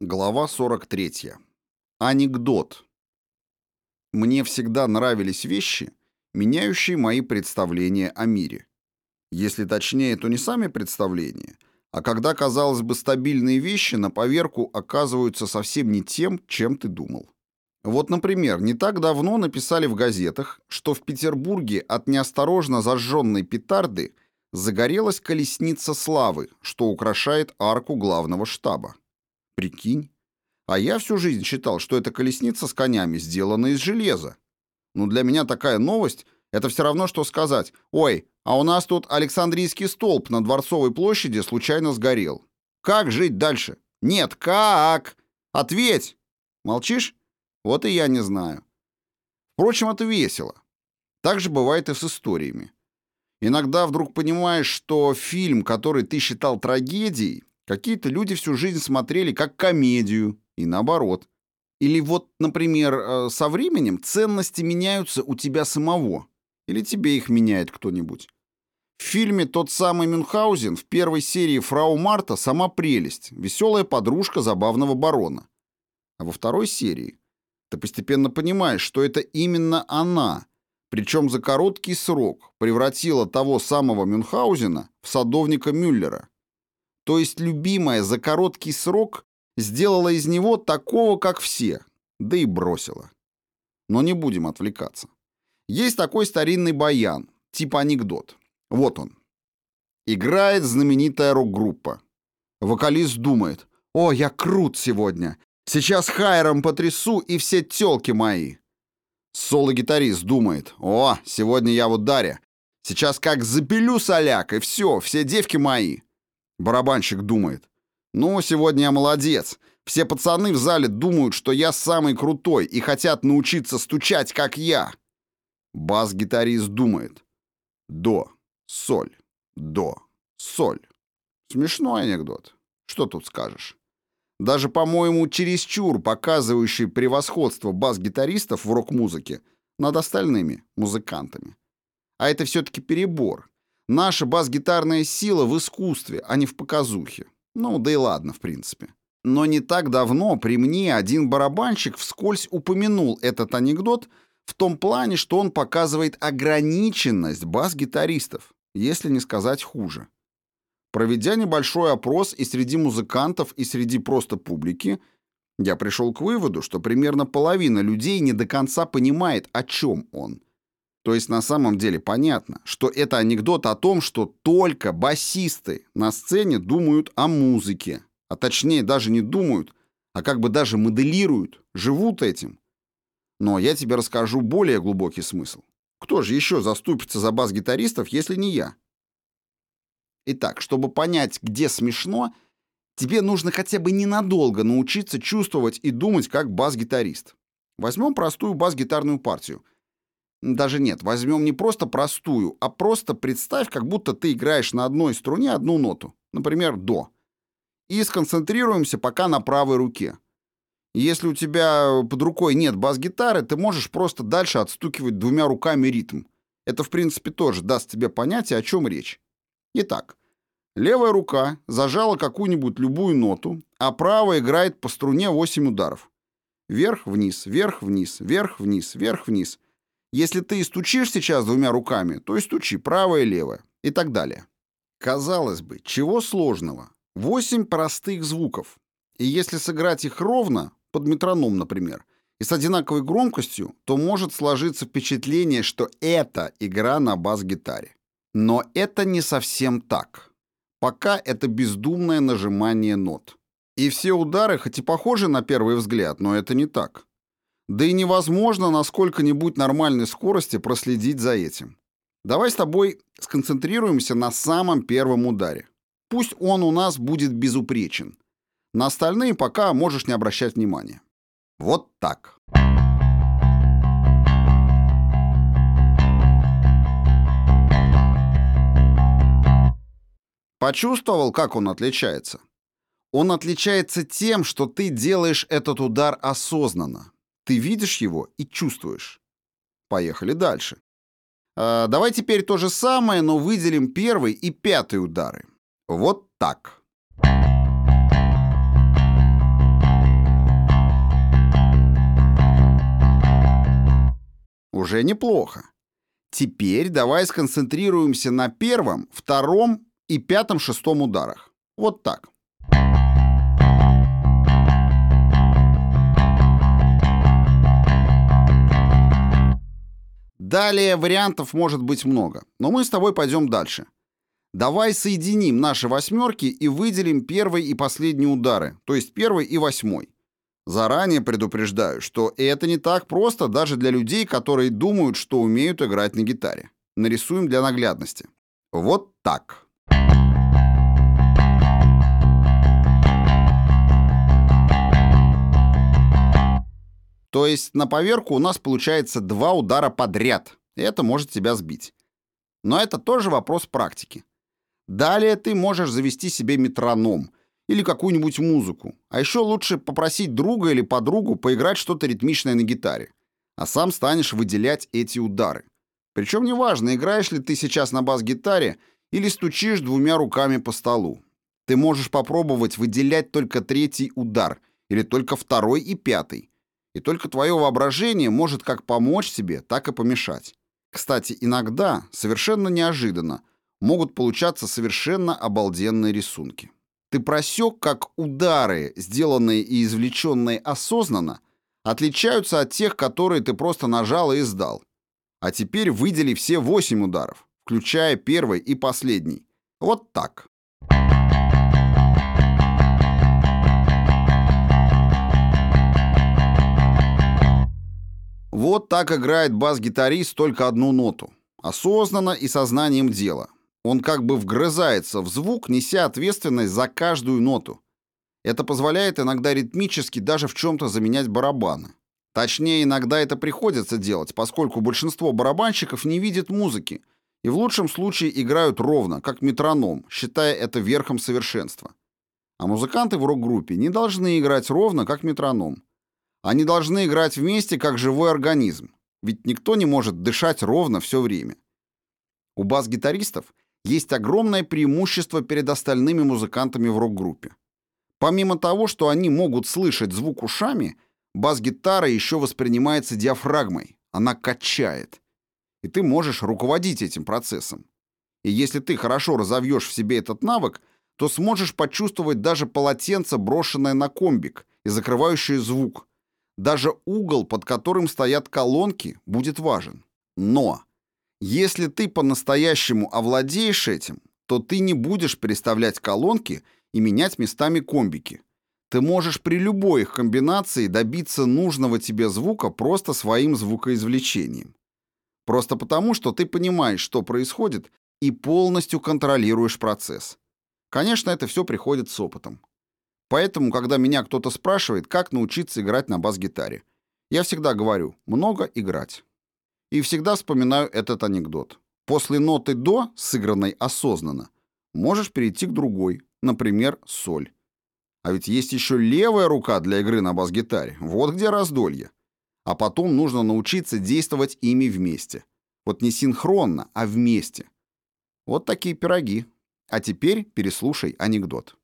Глава 43. Анекдот. Мне всегда нравились вещи, меняющие мои представления о мире. Если точнее, то не сами представления, а когда, казалось бы, стабильные вещи на поверку оказываются совсем не тем, чем ты думал. Вот, например, не так давно написали в газетах, что в Петербурге от неосторожно зажженной петарды загорелась колесница славы, что украшает арку главного штаба. Прикинь. А я всю жизнь считал, что эта колесница с конями сделана из железа. Ну, для меня такая новость — это все равно, что сказать, «Ой, а у нас тут Александрийский столб на Дворцовой площади случайно сгорел. Как жить дальше? Нет, как? Ответь! Молчишь? Вот и я не знаю. Впрочем, это весело. Так же бывает и с историями. Иногда вдруг понимаешь, что фильм, который ты считал трагедией, какие-то люди всю жизнь смотрели как комедию, и наоборот. Или вот, например, э, со временем ценности меняются у тебя самого, или тебе их меняет кто-нибудь. В фильме «Тот самый Мюнхгаузен» в первой серии «Фрау Марта» сама прелесть, веселая подружка забавного барона. А во второй серии ты постепенно понимаешь, что это именно она, причем за короткий срок, превратила того самого Мюнхгаузена в садовника Мюллера. То есть любимая за короткий срок сделала из него такого, как все, да и бросила. Но не будем отвлекаться. Есть такой старинный баян, типа анекдот. Вот он. Играет знаменитая рок-группа. Вокалист думает, «О, я крут сегодня. Сейчас хайром потрясу, и все тёлки мои. Соло-гитарист думает, о, сегодня я в ударе. Сейчас как запилю соляк, и все, все девки мои. Барабанщик думает, ну, сегодня я молодец. Все пацаны в зале думают, что я самый крутой и хотят научиться стучать, как я. Бас-гитарист думает, до, соль, до, соль. Смешной анекдот. Что тут скажешь? Даже, по-моему, чересчур показывающий превосходство бас-гитаристов в рок-музыке над остальными музыкантами. А это все-таки перебор. Наша бас-гитарная сила в искусстве, а не в показухе. Ну, да и ладно, в принципе. Но не так давно при мне один барабанщик вскользь упомянул этот анекдот в том плане, что он показывает ограниченность бас-гитаристов, если не сказать хуже. Проведя небольшой опрос и среди музыкантов, и среди просто публики, я пришел к выводу, что примерно половина людей не до конца понимает, о чем он. То есть на самом деле понятно, что это анекдот о том, что только басисты на сцене думают о музыке, а точнее даже не думают, а как бы даже моделируют, живут этим. Но я тебе расскажу более глубокий смысл. Кто же еще заступится за бас-гитаристов, если не я? Итак, чтобы понять, где смешно, тебе нужно хотя бы ненадолго научиться чувствовать и думать как бас-гитарист. Возьмем простую бас-гитарную партию. Даже нет, возьмем не просто простую, а просто представь, как будто ты играешь на одной струне одну ноту, например, до. И сконцентрируемся пока на правой руке. Если у тебя под рукой нет бас-гитары, ты можешь просто дальше отстукивать двумя руками ритм. Это, в принципе, тоже даст тебе понятие, о чем речь. Итак, левая рука зажала какую-нибудь любую ноту, а правая играет по струне 8 ударов. Вверх-вниз, вверх-вниз, вверх-вниз, вверх-вниз. Если ты и стучишь сейчас двумя руками, то и стучи правая и левая и так далее. Казалось бы, чего сложного? Восемь простых звуков. И если сыграть их ровно, под метроном, например, и с одинаковой громкостью, то может сложиться впечатление, что это игра на бас-гитаре. Но это не совсем так. Пока это бездумное нажимание нот. И все удары хоть и похожи на первый взгляд, но это не так. Да и невозможно на сколько-нибудь нормальной скорости проследить за этим. Давай с тобой сконцентрируемся на самом первом ударе. Пусть он у нас будет безупречен. На остальные пока можешь не обращать внимания. Вот так. Почувствовал, как он отличается? Он отличается тем, что ты делаешь этот удар осознанно. Ты видишь его и чувствуешь. Поехали дальше. А, давай теперь то же самое, но выделим первый и пятый удары. Вот так. Уже неплохо. Теперь давай сконцентрируемся на первом, втором и пятом-шестом ударах. Вот так. Далее вариантов может быть много, но мы с тобой пойдем дальше. Давай соединим наши восьмерки и выделим первый и последний удары, то есть первый и восьмой. Заранее предупреждаю, что это не так просто даже для людей, которые думают, что умеют играть на гитаре. Нарисуем для наглядности. Вот так. То есть на поверку у нас получается два удара подряд. И это может тебя сбить. Но это тоже вопрос практики. Далее ты можешь завести себе метроном – или какую-нибудь музыку. А еще лучше попросить друга или подругу поиграть что-то ритмичное на гитаре. А сам станешь выделять эти удары. Причем неважно, играешь ли ты сейчас на бас-гитаре или стучишь двумя руками по столу. Ты можешь попробовать выделять только третий удар или только второй и пятый. И только твое воображение может как помочь себе, так и помешать. Кстати, иногда, совершенно неожиданно, могут получаться совершенно обалденные рисунки. Ты просек, как удары, сделанные и извлеченные осознанно, отличаются от тех, которые ты просто нажал и издал. А теперь выдели все восемь ударов, включая первый и последний. Вот так. Вот так играет бас-гитарист только одну ноту. Осознанно и сознанием дела. Он как бы вгрызается в звук, неся ответственность за каждую ноту. Это позволяет иногда ритмически даже в чем-то заменять барабаны. Точнее, иногда это приходится делать, поскольку большинство барабанщиков не видит музыки и в лучшем случае играют ровно, как метроном, считая это верхом совершенства. А музыканты в рок-группе не должны играть ровно, как метроном. Они должны играть вместе, как живой организм, ведь никто не может дышать ровно все время. У бас-гитаристов есть огромное преимущество перед остальными музыкантами в рок-группе. Помимо того, что они могут слышать звук ушами, бас-гитара еще воспринимается диафрагмой, она качает. И ты можешь руководить этим процессом. И если ты хорошо разовьешь в себе этот навык, то сможешь почувствовать даже полотенце, брошенное на комбик и закрывающее звук. Даже угол, под которым стоят колонки, будет важен. Но если ты по-настоящему овладеешь этим, то ты не будешь переставлять колонки и менять местами комбики. Ты можешь при любой их комбинации добиться нужного тебе звука просто своим звукоизвлечением. Просто потому, что ты понимаешь, что происходит, и полностью контролируешь процесс. Конечно, это все приходит с опытом. Поэтому, когда меня кто-то спрашивает, как научиться играть на бас-гитаре, я всегда говорю «много играть». И всегда вспоминаю этот анекдот. После ноты «до», сыгранной осознанно, можешь перейти к другой, например, соль. А ведь есть еще левая рука для игры на бас-гитаре. Вот где раздолье. А потом нужно научиться действовать ими вместе. Вот не синхронно, а вместе. Вот такие пироги. А теперь переслушай анекдот.